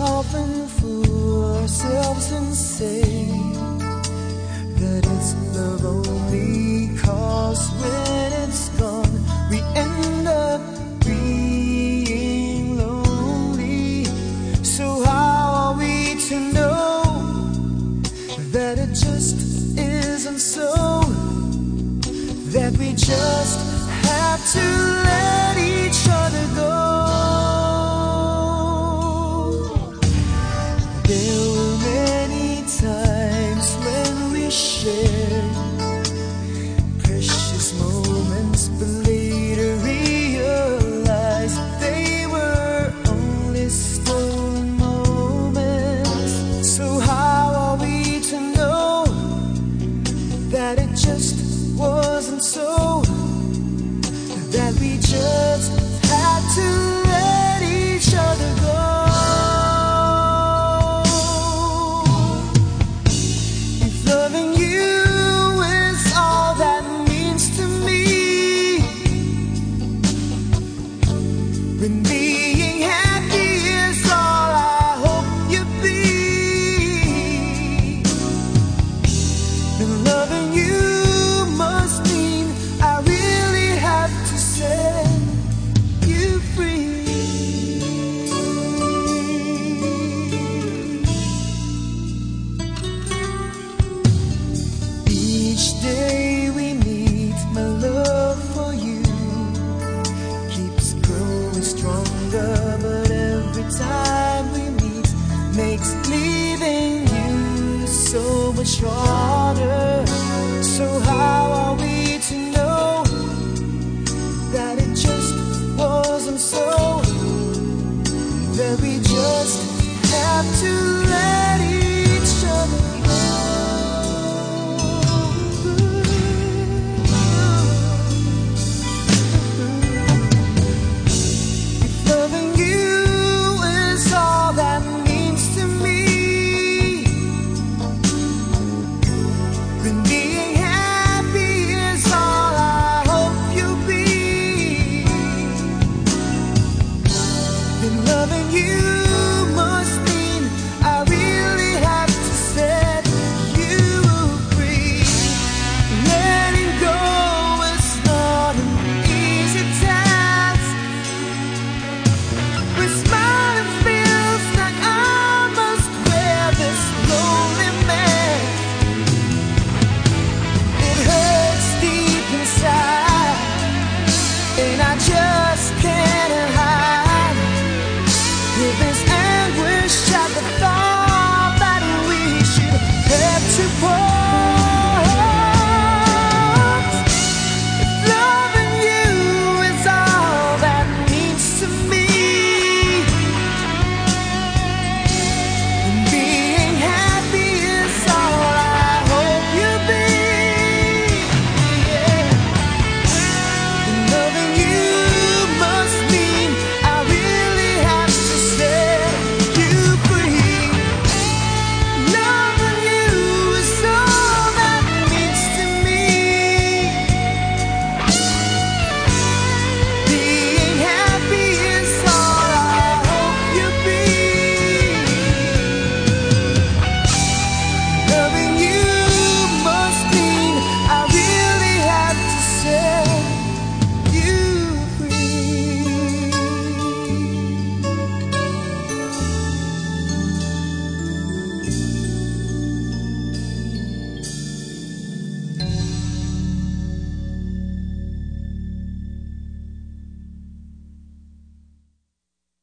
often fool ourselves and say that it's love that it just wasn't so, that we just had to. day we meet, my love for you keeps growing stronger, but every time we meet makes leaving you so much harder. So how are we to know that it just wasn't so? That we just have to.